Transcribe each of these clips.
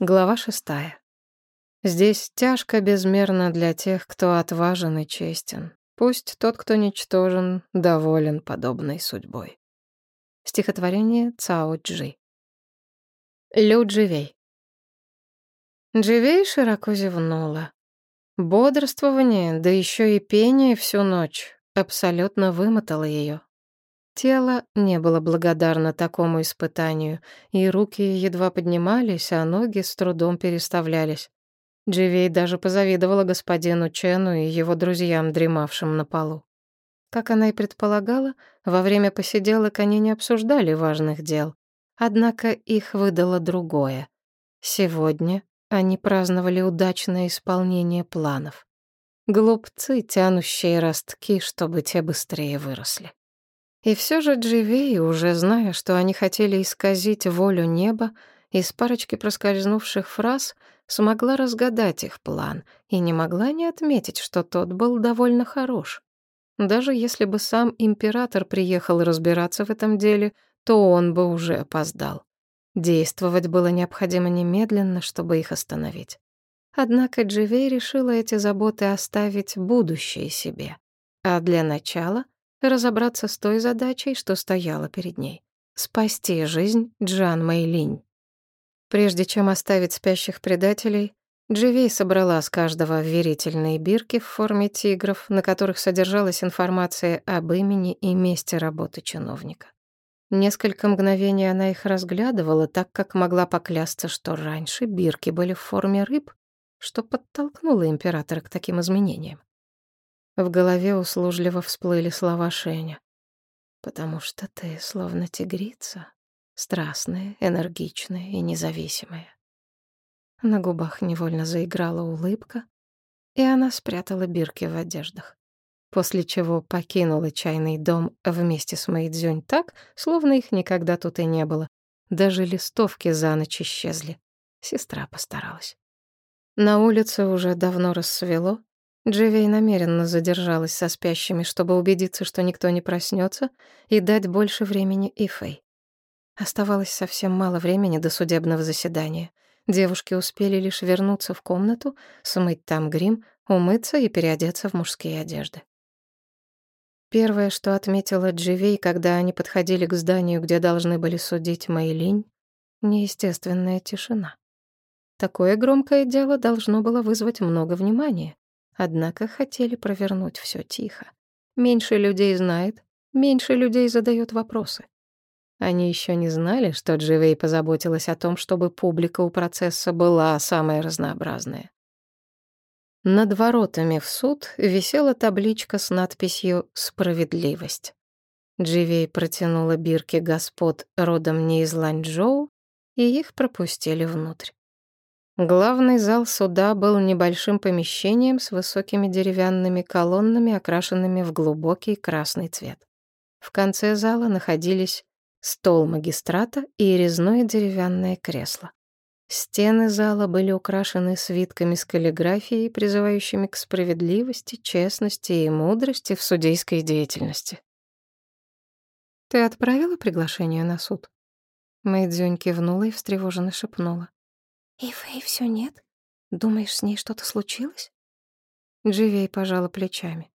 Глава шестая. Здесь тяжко безмерно для тех, кто отважен и честен. Пусть тот, кто ничтожен, доволен подобной судьбой. Стихотворение Цао Джи. Лю Дживей. Дживей широко зевнула. Бодрствование, да еще и пение всю ночь, абсолютно вымотало ее. Тело не было благодарно такому испытанию, и руки едва поднимались, а ноги с трудом переставлялись. Дживей даже позавидовала господину Чену и его друзьям, дремавшим на полу. Как она и предполагала, во время посиделок они не обсуждали важных дел. Однако их выдало другое. Сегодня они праздновали удачное исполнение планов. Глупцы, тянущие ростки, чтобы те быстрее выросли. И все же Дживей, уже зная, что они хотели исказить волю неба, из парочки проскользнувших фраз смогла разгадать их план и не могла не отметить, что тот был довольно хорош. Даже если бы сам император приехал разбираться в этом деле, то он бы уже опоздал. Действовать было необходимо немедленно, чтобы их остановить. Однако Дживей решила эти заботы оставить будущее себе. А для начала разобраться с той задачей, что стояла перед ней — спасти жизнь Джан Мэйлинь. Прежде чем оставить спящих предателей, Дживей собрала с каждого верительные бирки в форме тигров, на которых содержалась информация об имени и месте работы чиновника. Несколько мгновений она их разглядывала, так как могла поклясться, что раньше бирки были в форме рыб, что подтолкнуло императора к таким изменениям. В голове услужливо всплыли слова Шеня. «Потому что ты словно тигрица, страстная, энергичная и независимая». На губах невольно заиграла улыбка, и она спрятала бирки в одеждах, после чего покинула чайный дом вместе с Мэйдзюнь так, словно их никогда тут и не было. Даже листовки за ночь исчезли. Сестра постаралась. На улице уже давно рассвело, Дживей намеренно задержалась со спящими, чтобы убедиться, что никто не проснется, и дать больше времени Ифэй. Оставалось совсем мало времени до судебного заседания. Девушки успели лишь вернуться в комнату, смыть там грим, умыться и переодеться в мужские одежды. Первое, что отметила Дживей, когда они подходили к зданию, где должны были судить Мэйлинь, — неестественная тишина. Такое громкое дело должно было вызвать много внимания. Однако хотели провернуть все тихо. Меньше людей знает, меньше людей задает вопросы. Они еще не знали, что Дживей позаботилась о том, чтобы публика у процесса была самая разнообразная. Над воротами в суд висела табличка с надписью «Справедливость». Дживей протянула бирки господ родом не из Ланчжоу, и их пропустили внутрь. Главный зал суда был небольшим помещением с высокими деревянными колоннами, окрашенными в глубокий красный цвет. В конце зала находились стол магистрата и резное деревянное кресло. Стены зала были украшены свитками с каллиграфией, призывающими к справедливости, честности и мудрости в судейской деятельности. «Ты отправила приглашение на суд?» Мэйдзюнь кивнула и встревоженно шепнула. «И Фэй все нет? Думаешь, с ней что-то случилось?» Дживей пожала плечами.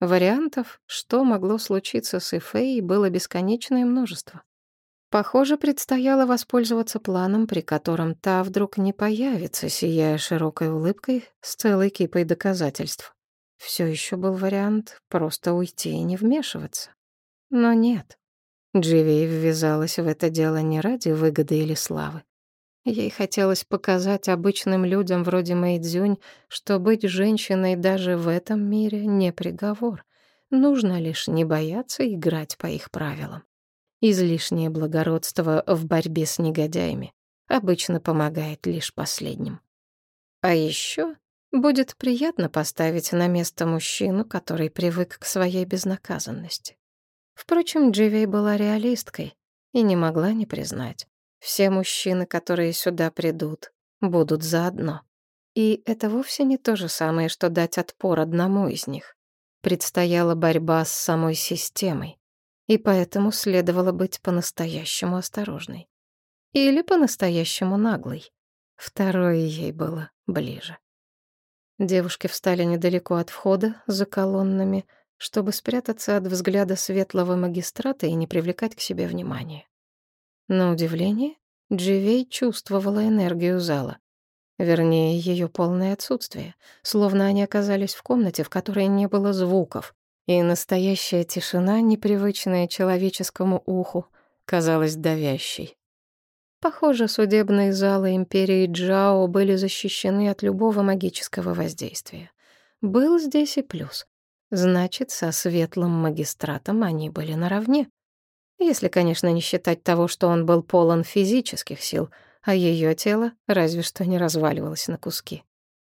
Вариантов, что могло случиться с Ифей, было бесконечное множество. Похоже, предстояло воспользоваться планом, при котором та вдруг не появится, сияя широкой улыбкой с целой кипой доказательств. Все еще был вариант просто уйти и не вмешиваться. Но нет. Дживей ввязалась в это дело не ради выгоды или славы. Ей хотелось показать обычным людям вроде Мэйдзюнь, что быть женщиной даже в этом мире не приговор. Нужно лишь не бояться играть по их правилам. Излишнее благородство в борьбе с негодяями обычно помогает лишь последним. А еще будет приятно поставить на место мужчину, который привык к своей безнаказанности. Впрочем, Дживей была реалисткой и не могла не признать. Все мужчины, которые сюда придут, будут заодно. И это вовсе не то же самое, что дать отпор одному из них. Предстояла борьба с самой системой, и поэтому следовало быть по-настоящему осторожной. Или по-настоящему наглой. Второе ей было ближе. Девушки встали недалеко от входа, за колоннами, чтобы спрятаться от взгляда светлого магистрата и не привлекать к себе внимания. На удивление, Дживей чувствовала энергию зала. Вернее, ее полное отсутствие, словно они оказались в комнате, в которой не было звуков, и настоящая тишина, непривычная человеческому уху, казалась давящей. Похоже, судебные залы империи Джао были защищены от любого магического воздействия. Был здесь и плюс. Значит, со светлым магистратом они были наравне. Если, конечно, не считать того, что он был полон физических сил, а ее тело разве что не разваливалось на куски.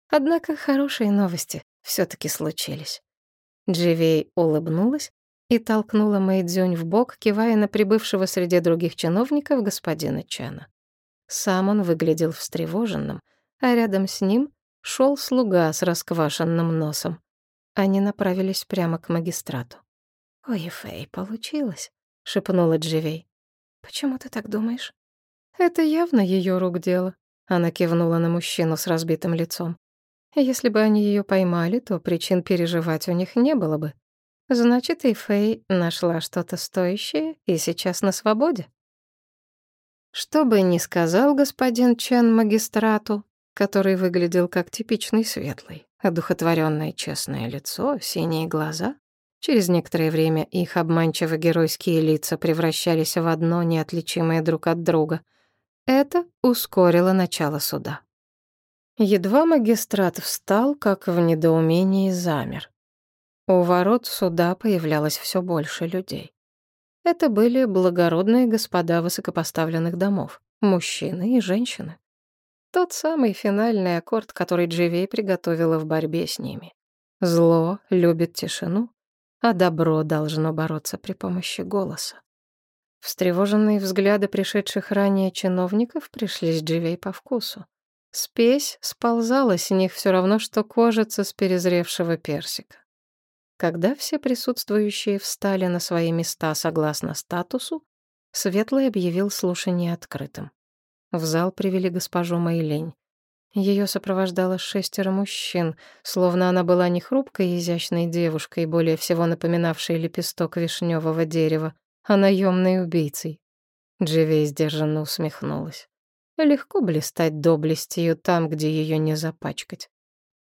Однако хорошие новости все таки случились. Дживей улыбнулась и толкнула Мэйдзюнь в бок, кивая на прибывшего среди других чиновников господина Чана. Сам он выглядел встревоженным, а рядом с ним шел слуга с расквашенным носом. Они направились прямо к магистрату. «Ой, Фэй, получилось», — шепнула Дживей. «Почему ты так думаешь?» «Это явно ее рук дело», — она кивнула на мужчину с разбитым лицом. Если бы они ее поймали, то причин переживать у них не было бы. Значит, и Фэй нашла что-то стоящее и сейчас на свободе. Что бы ни сказал господин Чен магистрату, который выглядел как типичный светлый, одухотворенное честное лицо, синие глаза, через некоторое время их обманчиво-геройские лица превращались в одно, неотличимое друг от друга. Это ускорило начало суда. Едва магистрат встал, как в недоумении замер. У ворот суда появлялось все больше людей. Это были благородные господа высокопоставленных домов, мужчины и женщины. Тот самый финальный аккорд, который Дживей приготовила в борьбе с ними. Зло любит тишину, а добро должно бороться при помощи голоса. Встревоженные взгляды пришедших ранее чиновников пришлись Дживей по вкусу. Спесь сползала с них все равно, что кожица с перезревшего персика. Когда все присутствующие встали на свои места согласно статусу, Светлый объявил слушание открытым. В зал привели госпожу Мэйлень. Ее сопровождало шестеро мужчин, словно она была не хрупкой изящной девушкой, более всего напоминавшей лепесток вишневого дерева, а наемной убийцей. Дживей сдержанно усмехнулась. Легко блистать доблестью там, где ее не запачкать.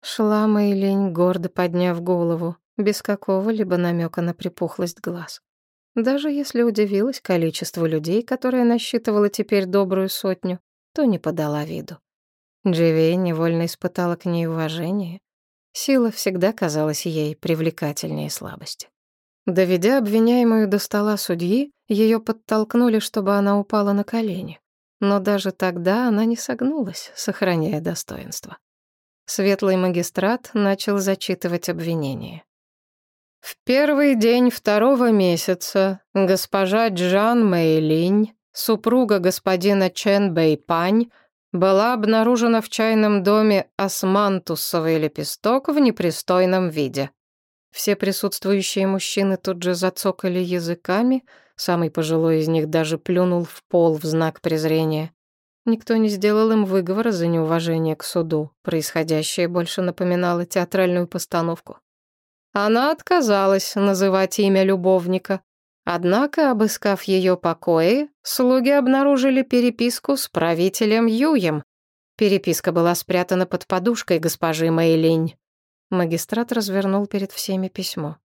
Шла Мэйлинь, гордо подняв голову, без какого-либо намека на припухлость глаз. Даже если удивилась количеству людей, которое насчитывало теперь добрую сотню, то не подала виду. Дживей невольно испытала к ней уважение. Сила всегда казалась ей привлекательнее слабости. Доведя обвиняемую до стола судьи, ее подтолкнули, чтобы она упала на колени но даже тогда она не согнулась, сохраняя достоинство. Светлый магистрат начал зачитывать обвинение. В первый день второго месяца госпожа Джан Мэйлинь, супруга господина Чен Бэйпань, была обнаружена в чайном доме османтусовый лепесток в непристойном виде. Все присутствующие мужчины тут же зацокали языками, Самый пожилой из них даже плюнул в пол в знак презрения. Никто не сделал им выговора за неуважение к суду. Происходящее больше напоминало театральную постановку. Она отказалась называть имя любовника. Однако, обыскав ее покои, слуги обнаружили переписку с правителем Юем. Переписка была спрятана под подушкой госпожи Мэйлинь. Магистрат развернул перед всеми письмо.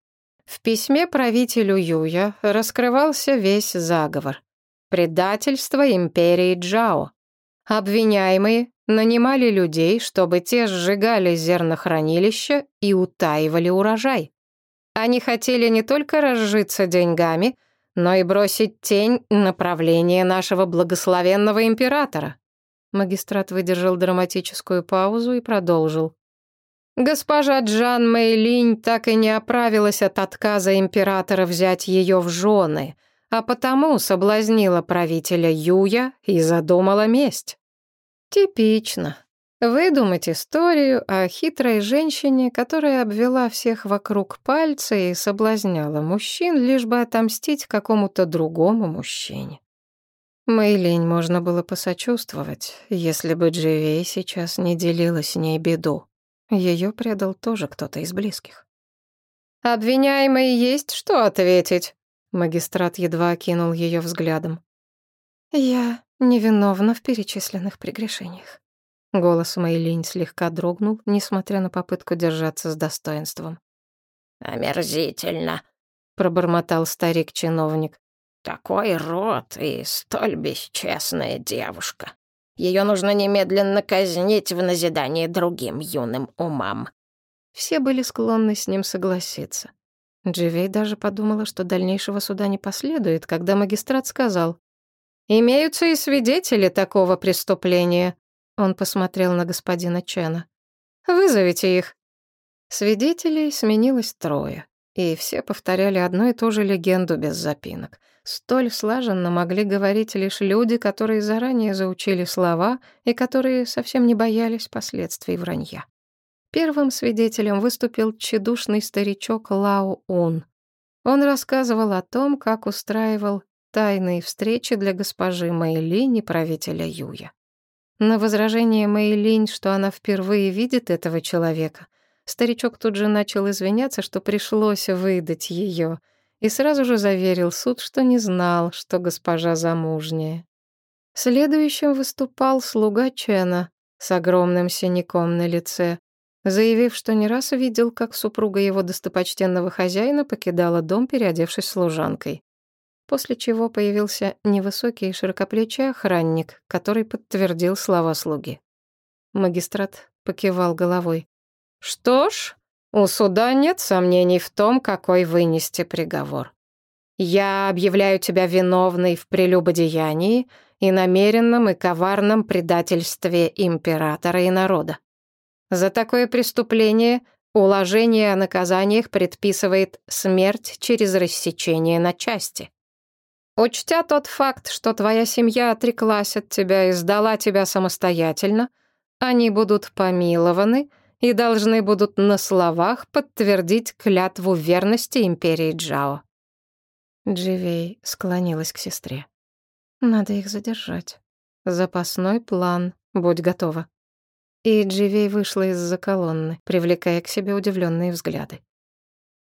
В письме правителю Юя раскрывался весь заговор. Предательство империи Джао. Обвиняемые нанимали людей, чтобы те сжигали зернохранилища и утаивали урожай. Они хотели не только разжиться деньгами, но и бросить тень на правление нашего благословенного императора. Магистрат выдержал драматическую паузу и продолжил. Госпожа Джан Мэйлинь так и не оправилась от отказа императора взять ее в жены, а потому соблазнила правителя Юя и задумала месть. Типично. Выдумать историю о хитрой женщине, которая обвела всех вокруг пальца и соблазняла мужчин, лишь бы отомстить какому-то другому мужчине. Мэйлинь можно было посочувствовать, если бы Дживей сейчас не делила с ней беду. Ее предал тоже кто-то из близких. «Обвиняемый есть что ответить?» Магистрат едва окинул ее взглядом. «Я невиновна в перечисленных прегрешениях». Голос Мэйлинь слегка дрогнул, несмотря на попытку держаться с достоинством. «Омерзительно», — пробормотал старик-чиновник. Такой род и столь бесчестная девушка. Ее нужно немедленно казнить в назидание другим юным умам». Все были склонны с ним согласиться. Дживей даже подумала, что дальнейшего суда не последует, когда магистрат сказал, «Имеются и свидетели такого преступления». Он посмотрел на господина Чена. «Вызовите их». Свидетелей сменилось трое, и все повторяли одну и ту же легенду без запинок. Столь слаженно могли говорить лишь люди, которые заранее заучили слова и которые совсем не боялись последствий вранья. Первым свидетелем выступил тщедушный старичок Лао Ун. Он рассказывал о том, как устраивал тайные встречи для госпожи Мэйлинь и правителя Юя. На возражение Мэйлинь, что она впервые видит этого человека, старичок тут же начал извиняться, что пришлось выдать ее — и сразу же заверил суд, что не знал, что госпожа замужняя. Следующим выступал слуга Чена с огромным синяком на лице, заявив, что не раз видел, как супруга его достопочтенного хозяина покидала дом, переодевшись служанкой. После чего появился невысокий широкоплечий охранник, который подтвердил слова слуги. Магистрат покивал головой. «Что ж, у суда нет сомнений в том, какой вынести приговор. Я объявляю тебя виновной в прелюбодеянии и намеренном и коварном предательстве императора и народа. За такое преступление уложение о наказаниях предписывает смерть через рассечение на части. Учтя тот факт, что твоя семья отреклась от тебя и сдала тебя самостоятельно, они будут помилованы и должны будут на словах подтвердить клятву верности империи Джао. Дживей склонилась к сестре. Надо их задержать. Запасной план, будь готова. И Дживей вышла из-за колонны, привлекая к себе удивленные взгляды.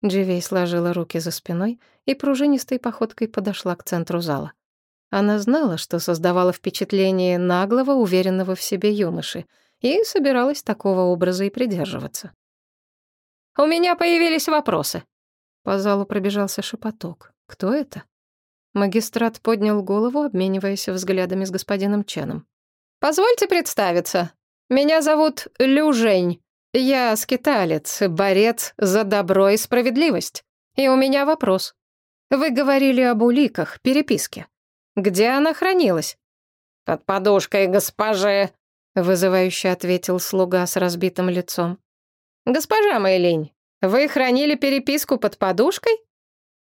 Дживей сложила руки за спиной и пружинистой походкой подошла к центру зала. Она знала, что создавала впечатление наглого, уверенного в себе юноши — и собиралась такого образа и придерживаться. «У меня появились вопросы». По залу пробежался шепоток. «Кто это?» Магистрат поднял голову, обмениваясь взглядами с господином Ченом. «Позвольте представиться. Меня зовут Лю Жень. Я скиталец, борец за добро и справедливость. И у меня вопрос. Вы говорили об уликах, переписке. Где она хранилась?» «Под подушкой госпожи», вызывающе ответил слуга с разбитым лицом. Госпожа Мэйлинь, вы хранили переписку под подушкой?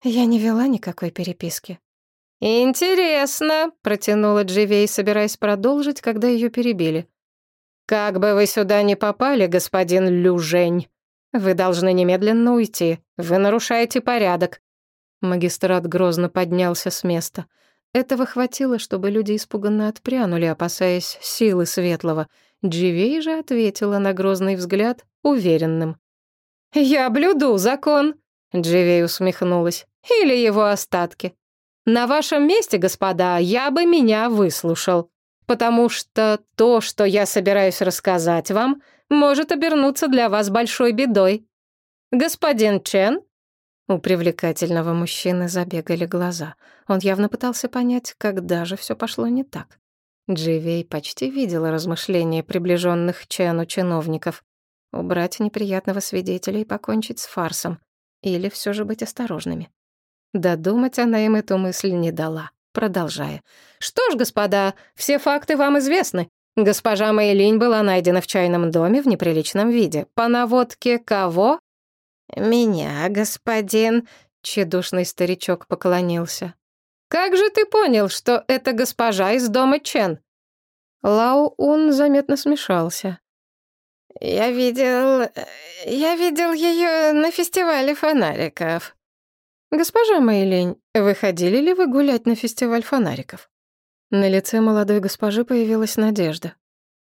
Я не вела никакой переписки. Интересно, протянула Дживей, собираясь продолжить, когда ее перебили. Как бы вы сюда не попали, господин Люжень, вы должны немедленно уйти. Вы нарушаете порядок. Магистрат грозно поднялся с места. Этого хватило, чтобы люди испуганно отпрянули, опасаясь силы светлого. Дживей же ответила на грозный взгляд уверенным. «Я блюду закон», — Дживей усмехнулась, — «или его остатки. На вашем месте, господа, я бы меня выслушал, потому что то, что я собираюсь рассказать вам, может обернуться для вас большой бедой. Господин Чен, у привлекательного мужчины забегали глаза. Он явно пытался понять, когда же все пошло не так. Дживей почти видела размышления приближенных Чену чиновников. Убрать неприятного свидетеля и покончить с фарсом. Или все же быть осторожными. Додумать она им эту мысль не дала, продолжая. «Что ж, господа, все факты вам известны. Госпожа Мэйлинь была найдена в чайном доме в неприличном виде. По наводке кого? «Меня, господин...» — тщедушный старичок поклонился. «Как же ты понял, что это госпожа из дома Чен?» Лао Ун заметно смешался. «Я видел... я видел ее на фестивале фонариков». «Госпожа Мэйлинь, выходили ли вы гулять на фестиваль фонариков?» На лице молодой госпожи появилась надежда.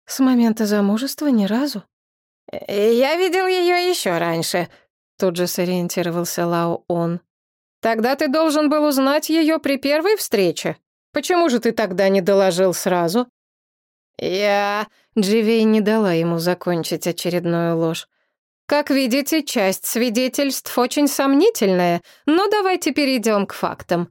С момента замужества ни разу. Э, «Я видел ее еще раньше», — тут же сориентировался Лао Он. «Тогда ты должен был узнать ее при первой встрече. Почему же ты тогда не доложил сразу?» «Я...» — Дживей не дала ему закончить очередную ложь. «Как видите, часть свидетельств очень сомнительная, но давайте перейдем к фактам.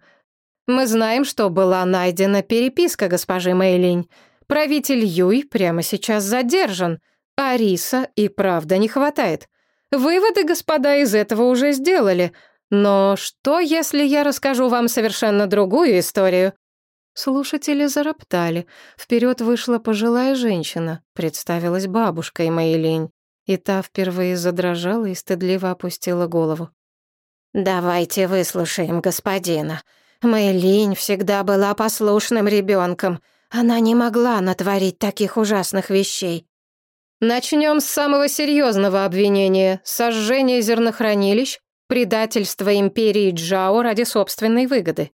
Мы знаем, что была найдена переписка госпожи Мэйлинь. Правитель Юй прямо сейчас задержан, а риса и правда не хватает. Выводы, господа, из этого уже сделали. Но что, если я расскажу вам совершенно другую историю? Слушатели зароптали. Вперед вышла пожилая женщина, представилась бабушкой Мэйлинь, и та впервые задрожала и стыдливо опустила голову. «Давайте выслушаем господина. Мэйлинь всегда была послушным ребенком. Она не могла натворить таких ужасных вещей. Начнем с самого серьезного обвинения — сожжения зернохранилищ, предательства империи Джао ради собственной выгоды.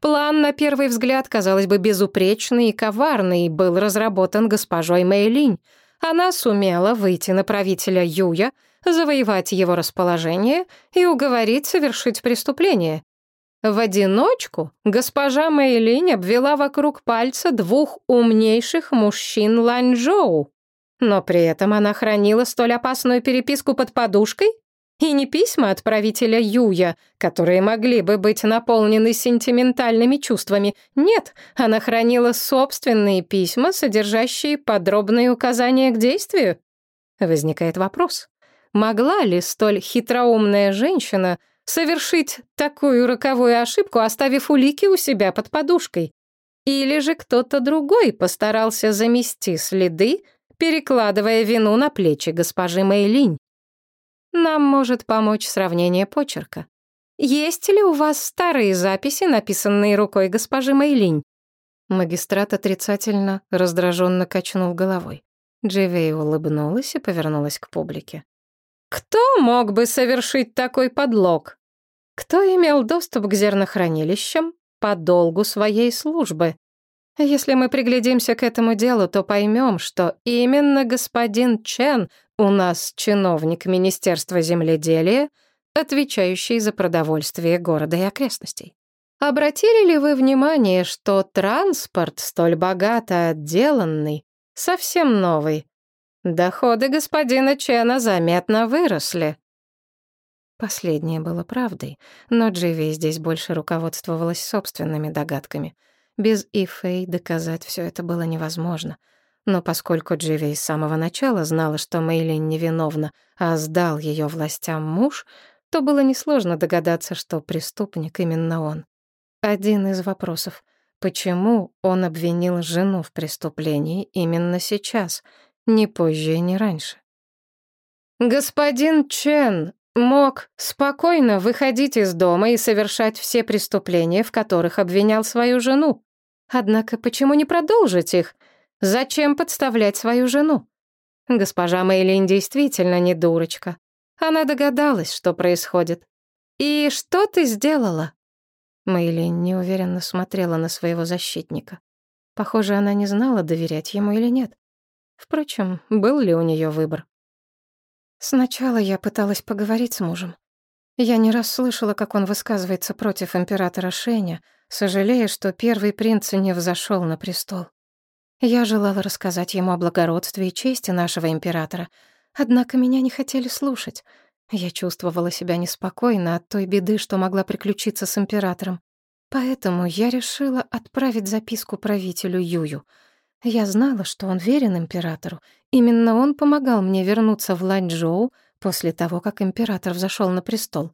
План, на первый взгляд, казалось бы, безупречный и коварный, был разработан госпожой Мэйлинь. Она сумела выйти на правителя Юя, завоевать его расположение и уговорить совершить преступление. В одиночку госпожа Мэйлинь обвела вокруг пальца двух умнейших мужчин Ланчжоу. Но при этом она хранила столь опасную переписку под подушкой и не письма отправителя Юя, которые могли бы быть наполнены сентиментальными чувствами. Нет, она хранила собственные письма, содержащие подробные указания к действию. Возникает вопрос. Могла ли столь хитроумная женщина совершить такую роковую ошибку, оставив улики у себя под подушкой? Или же кто-то другой постарался замести следы, перекладывая вину на плечи госпожи Мэйлинь? Нам может помочь сравнение почерка. Есть ли у вас старые записи, написанные рукой госпожи Мэйлинь? Магистрат отрицательно, раздраженно качнул головой. Дживей улыбнулась и повернулась к публике. «Кто мог бы совершить такой подлог? Кто имел доступ к зернохранилищам по долгу своей службы? Если мы приглядимся к этому делу, то поймем, что именно господин Чен у нас чиновник Министерства земледелия, отвечающий за продовольствие города и окрестностей. Обратили ли вы внимание, что транспорт, столь богато отделанный, совсем новый? Доходы господина Чена заметно выросли. Последнее было правдой, но Дживи здесь больше руководствовалась собственными догадками. Без Ифэй доказать все это было невозможно — но поскольку Дживи с самого начала знала, что Мейлин невиновна, а сдал ее властям муж, то было несложно догадаться, что преступник именно он. Один из вопросов — почему он обвинил жену в преступлении именно сейчас, не позже и не раньше? «Господин Чен мог спокойно выходить из дома и совершать все преступления, в которых обвинял свою жену. Однако почему не продолжить их?» Зачем подставлять свою жену? Госпожа Мэйлин действительно не дурочка. Она догадалась, что происходит. «И что ты сделала?» Мэйлин неуверенно смотрела на своего защитника. Похоже, она не знала, доверять ему или нет. Впрочем, был ли у нее выбор? Сначала я пыталась поговорить с мужем. Я не раз слышала, как он высказывается против императора Шеня, сожалея, что первый принц не взошел на престол. Я желала рассказать ему о благородстве и чести нашего императора, однако меня не хотели слушать. Я чувствовала себя неспокойно от той беды, что могла приключиться с императором. Поэтому я решила отправить записку правителю Юю. Я знала, что он верен императору. Именно он помогал мне вернуться в Ланчжоу после того, как император взошел на престол.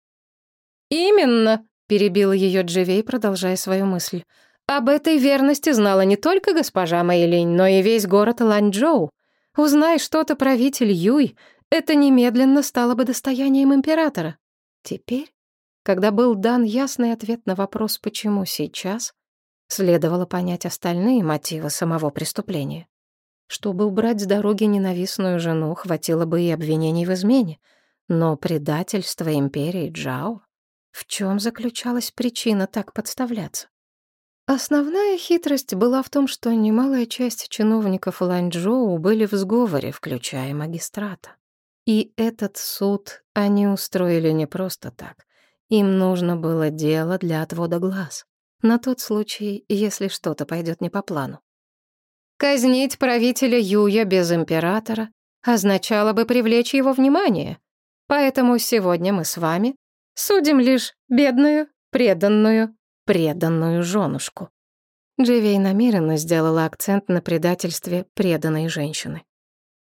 «Именно», — перебила ее Дживей, продолжая свою мысль. Об этой верности знала не только госпожа Мэйлинь, но и весь город Ланчжоу. Узнай что-то правитель Юй, это немедленно стало бы достоянием императора. Теперь, когда был дан ясный ответ на вопрос «почему сейчас?», следовало понять остальные мотивы самого преступления. Чтобы убрать с дороги ненавистную жену, хватило бы и обвинений в измене. Но предательство империи Джао... В чем заключалась причина так подставляться? Основная хитрость была в том, что немалая часть чиновников Ланчжоу были в сговоре, включая магистрата. И этот суд они устроили не просто так. Им нужно было дело для отвода глаз. На тот случай, если что-то пойдет не по плану. Казнить правителя Юя без императора означало бы привлечь его внимание. Поэтому сегодня мы с вами судим лишь бедную, преданную, преданную женушку. Дживей намеренно сделала акцент на предательстве преданной женщины.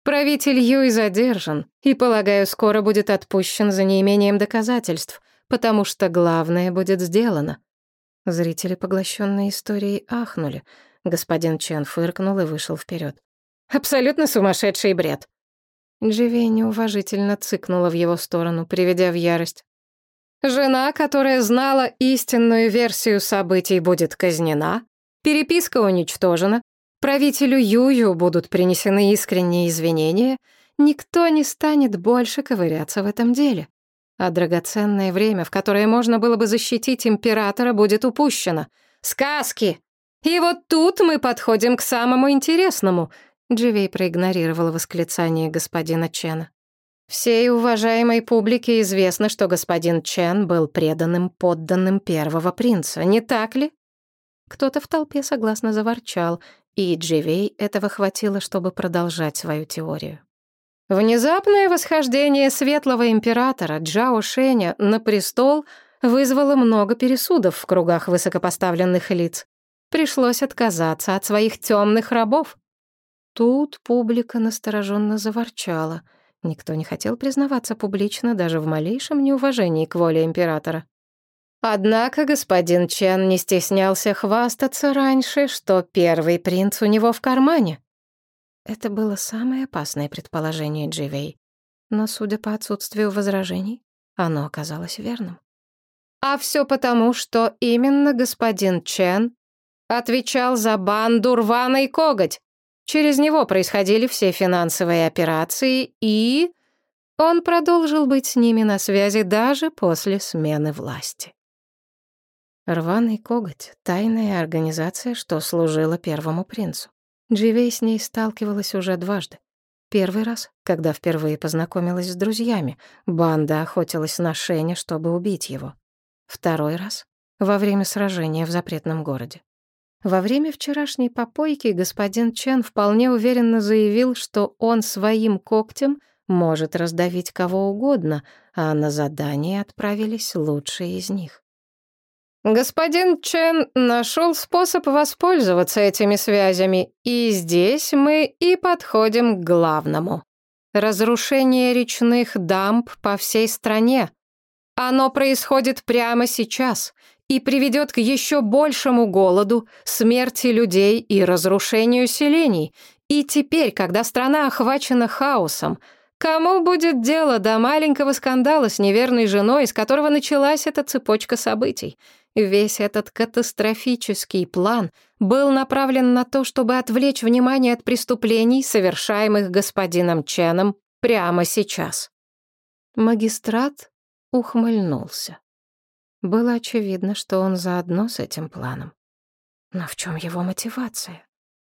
Правитель Юй задержан и, полагаю, скоро будет отпущен за неимением доказательств, потому что главное будет сделано. Зрители, поглощенные историей, ахнули. Господин Чен фыркнул и вышел вперед. «Абсолютно сумасшедший бред!» Дживей неуважительно цыкнула в его сторону, приведя в ярость. Жена, которая знала истинную версию событий, будет казнена, переписка уничтожена, правителю Юю будут принесены искренние извинения, никто не станет больше ковыряться в этом деле. А драгоценное время, в которое можно было бы защитить императора, будет упущено. Сказки! И вот тут мы подходим к самому интересному. Дживей проигнорировала восклицание господина Чена. Всей уважаемой публике известно, что господин Чен был преданным подданным первого принца, не так ли? Кто-то в толпе согласно заворчал, и Дживей этого хватило, чтобы продолжать свою теорию. Внезапное восхождение светлого императора Джао Шэня на престол вызвало много пересудов в кругах высокопоставленных лиц. Пришлось отказаться от своих темных рабов. Тут публика настороженно заворчала — Никто не хотел признаваться публично даже в малейшем неуважении к воле императора. Однако господин Чен не стеснялся хвастаться раньше, что первый принц у него в кармане. Это было самое опасное предположение Дживей, но, судя по отсутствию возражений, оно оказалось верным. А все потому, что именно господин Чен отвечал за банду рваный коготь, Через него происходили все финансовые операции, и он продолжил быть с ними на связи даже после смены власти. Рваный коготь — тайная организация, что служила первому принцу. Дживей с ней сталкивалась уже дважды. Первый раз, когда впервые познакомилась с друзьями, банда охотилась на Шеня, чтобы убить его. Второй раз — во время сражения в запретном городе. Во время вчерашней попойки господин Чен вполне уверенно заявил, что он своим когтем может раздавить кого угодно, а на задание отправились лучшие из них. Господин Чен нашел способ воспользоваться этими связями, и здесь мы и подходим к главному. Разрушение речных дамб по всей стране. Оно происходит прямо сейчас, и приведет к еще большему голоду, смерти людей и разрушению селений. И теперь, когда страна охвачена хаосом, кому будет дело до маленького скандала с неверной женой, из которого началась эта цепочка событий? Весь этот катастрофический план был направлен на то, чтобы отвлечь внимание от преступлений, совершаемых господином Ченом прямо сейчас. Магистрат ухмыльнулся. Было очевидно, что он заодно с этим планом. Но в чем его мотивация?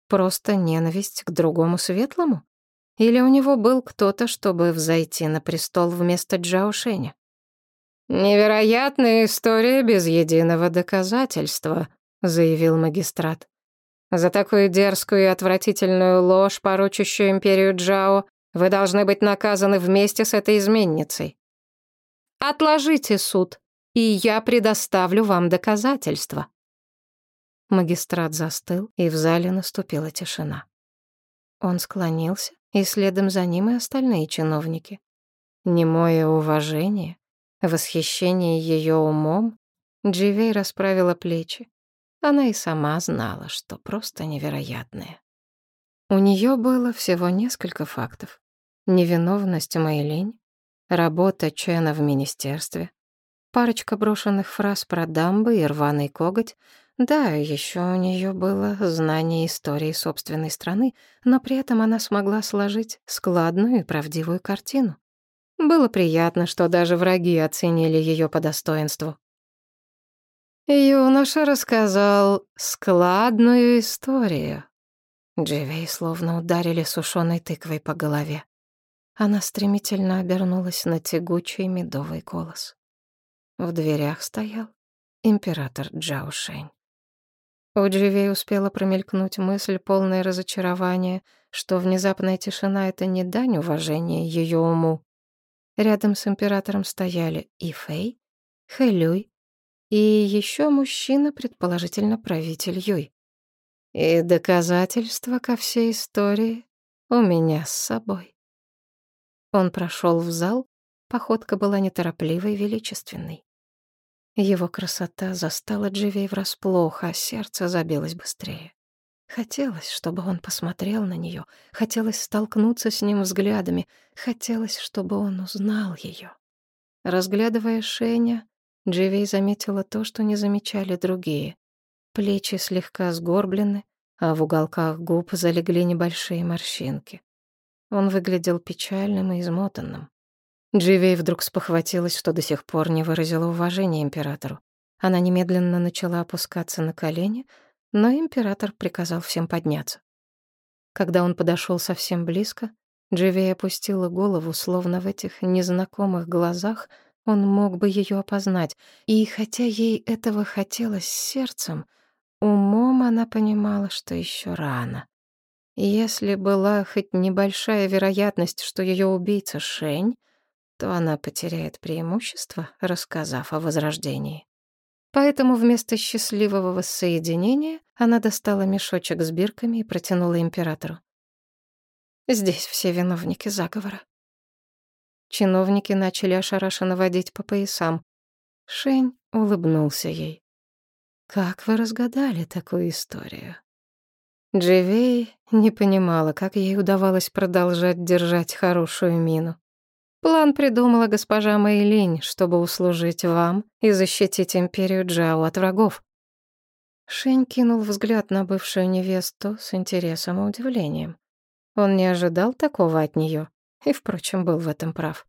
Просто ненависть к другому светлому? Или у него был кто-то, чтобы взойти на престол вместо Джаошеня? «Невероятная история без единого доказательства», — заявил магистрат. «За такую дерзкую и отвратительную ложь, порочащую империю Джао, вы должны быть наказаны вместе с этой изменницей. Отложите суд», и я предоставлю вам доказательства». Магистрат застыл, и в зале наступила тишина. Он склонился, и следом за ним и остальные чиновники. Немое уважение, восхищение ее умом, Дживей расправила плечи. Она и сама знала, что просто невероятное. У нее было всего несколько фактов. Невиновность Мэйлинь, работа Чена в министерстве, Парочка брошенных фраз про дамбы и рваный коготь. Да, еще у нее было знание истории собственной страны, но при этом она смогла сложить складную и правдивую картину. Было приятно, что даже враги оценили ее по достоинству. Юноша рассказал складную историю. Дживей словно ударили сушеной тыквой по голове. Она стремительно обернулась на тягучий медовый голос. В дверях стоял император Джао Шэнь. У Дживей успела промелькнуть мысль, полное разочарования, что внезапная тишина — это не дань уважения ее уму. Рядом с императором стояли и Фэй, Хэлюй и еще мужчина, предположительно правитель Юй. И доказательства ко всей истории у меня с собой. Он прошел в зал, походка была неторопливой величественной. Его красота застала Дживей врасплох, а сердце забилось быстрее. Хотелось, чтобы он посмотрел на нее, хотелось столкнуться с ним взглядами, хотелось, чтобы он узнал ее. Разглядывая Шеня, Дживей заметила то, что не замечали другие. Плечи слегка сгорблены, а в уголках губ залегли небольшие морщинки. Он выглядел печальным и измотанным. Дживей вдруг спохватилась, что до сих пор не выразила уважения императору. Она немедленно начала опускаться на колени, но император приказал всем подняться. Когда он подошел совсем близко, Дживей опустила голову, словно в этих незнакомых глазах — он мог бы ее опознать, и хотя ей этого хотелось сердцем, умом она понимала, что еще рано. Если была хоть небольшая вероятность, что ее убийца Шень, то она потеряет преимущество, рассказав о возрождении. Поэтому вместо счастливого воссоединения она достала мешочек с бирками и протянула императору. Здесь все виновники заговора. Чиновники начали ошарашенно водить по поясам. Шень улыбнулся ей. «Как вы разгадали такую историю?» Дживей не понимала, как ей удавалось продолжать держать хорошую мину. План придумала госпожа Мэйлинь, чтобы услужить вам и защитить империю Джао от врагов. Шень кинул взгляд на бывшую невесту с интересом и удивлением. Он не ожидал такого от нее и, впрочем, был в этом прав.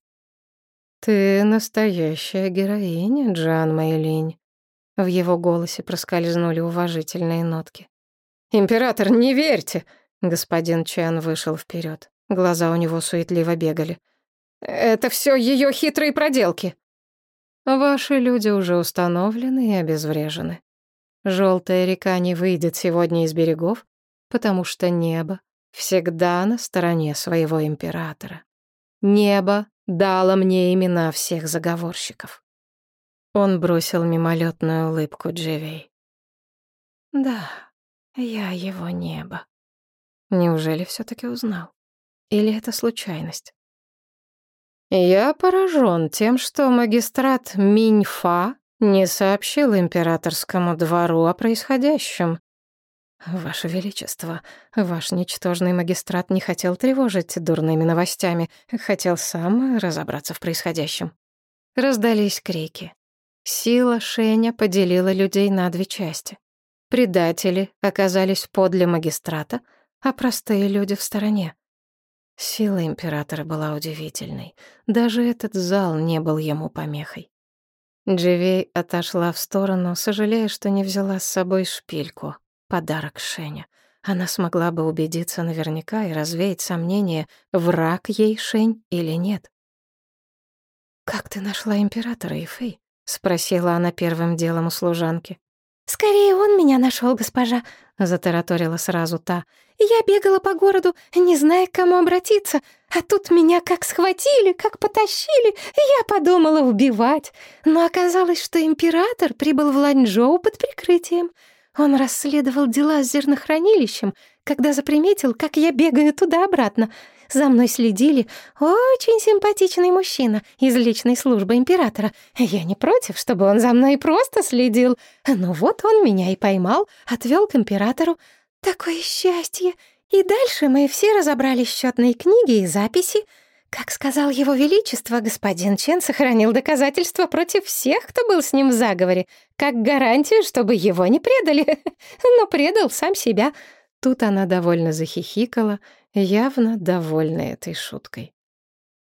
«Ты настоящая героиня, Джан Мэйлинь». В его голосе проскользнули уважительные нотки. «Император, не верьте!» Господин Чан вышел вперед. Глаза у него суетливо бегали. «Это все ее хитрые проделки!» «Ваши люди уже установлены и обезврежены. Желтая река не выйдет сегодня из берегов, потому что небо всегда на стороне своего императора. Небо дало мне имена всех заговорщиков. Он бросил мимолетную улыбку Дживей. Да, я его небо. Неужели все таки узнал? Или это случайность? Я поражен тем, что магистрат Миньфа не сообщил императорскому двору о происходящем. «Ваше Величество, ваш ничтожный магистрат не хотел тревожить дурными новостями, хотел сам разобраться в происходящем». Раздались крики. Сила Шеня поделила людей на две части. Предатели оказались подле магистрата, а простые люди в стороне. Сила императора была удивительной. Даже этот зал не был ему помехой. Дживей отошла в сторону, сожалея, что не взяла с собой шпильку. Подарок Шеня. Она смогла бы убедиться наверняка и развеять сомнения, враг ей Шень или нет. «Как ты нашла императора, Ифэй?» — спросила она первым делом у служанки. «Скорее он меня нашел, госпожа», — затараторила сразу та. «Я бегала по городу, не зная, к кому обратиться, а тут меня как схватили, как потащили, я подумала убивать. Но оказалось, что император прибыл в Ланчжоу под прикрытием. Он расследовал дела с зернохранилищем, когда заприметил, как я бегаю туда-обратно. За мной следили очень симпатичный мужчина из личной службы императора. Я не против, чтобы он за мной просто следил. Но вот он меня и поймал, отвел к императору. Такое счастье! И дальше мы все разобрали счетные книги и записи. Как сказал его величество, господин Чен сохранил доказательства против всех, кто был с ним в заговоре, как гарантию, чтобы его не предали. Но предал сам себя. Тут она довольно захихикала, явно довольная этой шуткой.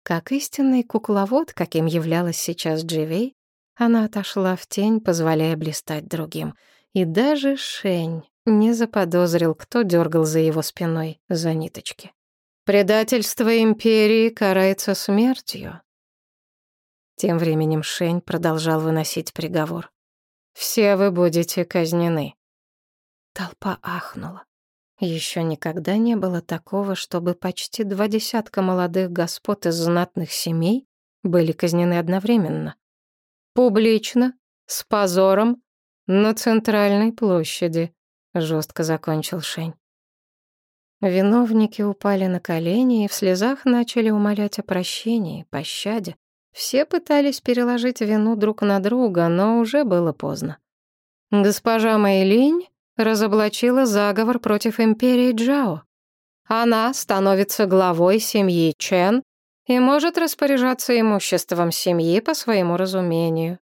Как истинный кукловод, каким являлась сейчас Дживей, Она отошла в тень, позволяя блистать другим. И даже Шень не заподозрил, кто дергал за его спиной за ниточки. Предательство империи карается смертью. Тем временем Шень продолжал выносить приговор. «Все вы будете казнены». Толпа ахнула. Еще никогда не было такого, чтобы почти два десятка молодых господ из знатных семей были казнены одновременно. Публично, с позором, на центральной площади, жестко закончил Шень. Виновники упали на колени и в слезах начали умолять о прощении, пощаде. Все пытались переложить вину друг на друга, но уже было поздно. Госпожа Мэйлинь разоблачила заговор против империи Джао. Она становится главой семьи Чен и может распоряжаться имуществом семьи по своему разумению.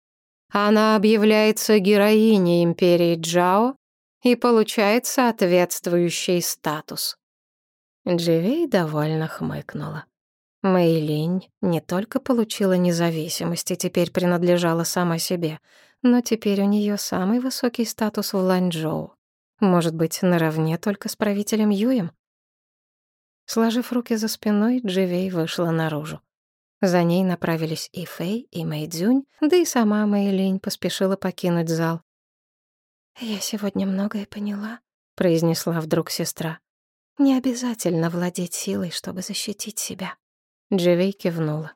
Она объявляется героиней империи Джао и получает соответствующий статус. Дживей довольно хмыкнула. Мэйлинь не только получила независимость и теперь принадлежала сама себе, но теперь у нее самый высокий статус в Ланчжоу. Может быть, наравне только с правителем Юем? Сложив руки за спиной, Дживей вышла наружу. За ней направились и Фэй, и Мэйдзюнь, да и сама Мэйлинь поспешила покинуть зал. «Я сегодня многое поняла», — произнесла вдруг сестра. «Не обязательно владеть силой, чтобы защитить себя». Дживей кивнула.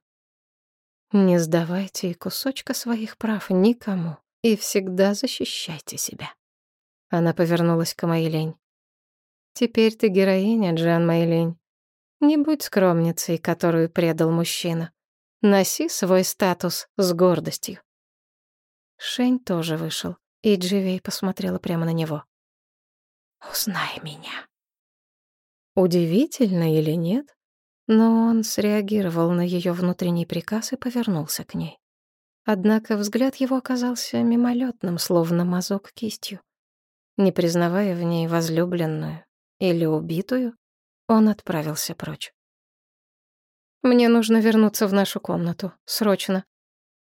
«Не сдавайте и кусочка своих прав никому, и всегда защищайте себя». Она повернулась к Мэйлинь. «Теперь ты героиня, Джан Мэйлинь. Не будь скромницей, которую предал мужчина. Носи свой статус с гордостью». Шень тоже вышел, и Дживей посмотрела прямо на него. «Узнай меня». Удивительно или нет, но он среагировал на ее внутренний приказ и повернулся к ней. Однако взгляд его оказался мимолетным, словно мазок кистью. Не признавая в ней возлюбленную или убитую, он отправился прочь. «Мне нужно вернуться в нашу комнату. Срочно».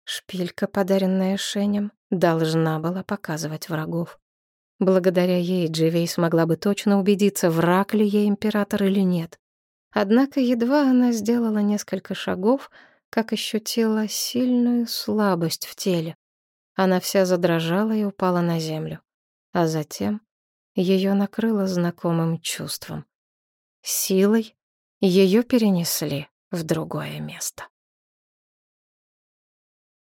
Шпилька, подаренная Шенем, должна была показывать врагов. Благодаря ей Дживей смогла бы точно убедиться, враг ли ей император или нет. Однако едва она сделала несколько шагов, как ощутила сильную слабость в теле. Она вся задрожала и упала на землю а затем ее накрыло знакомым чувством. Силой ее перенесли в другое место.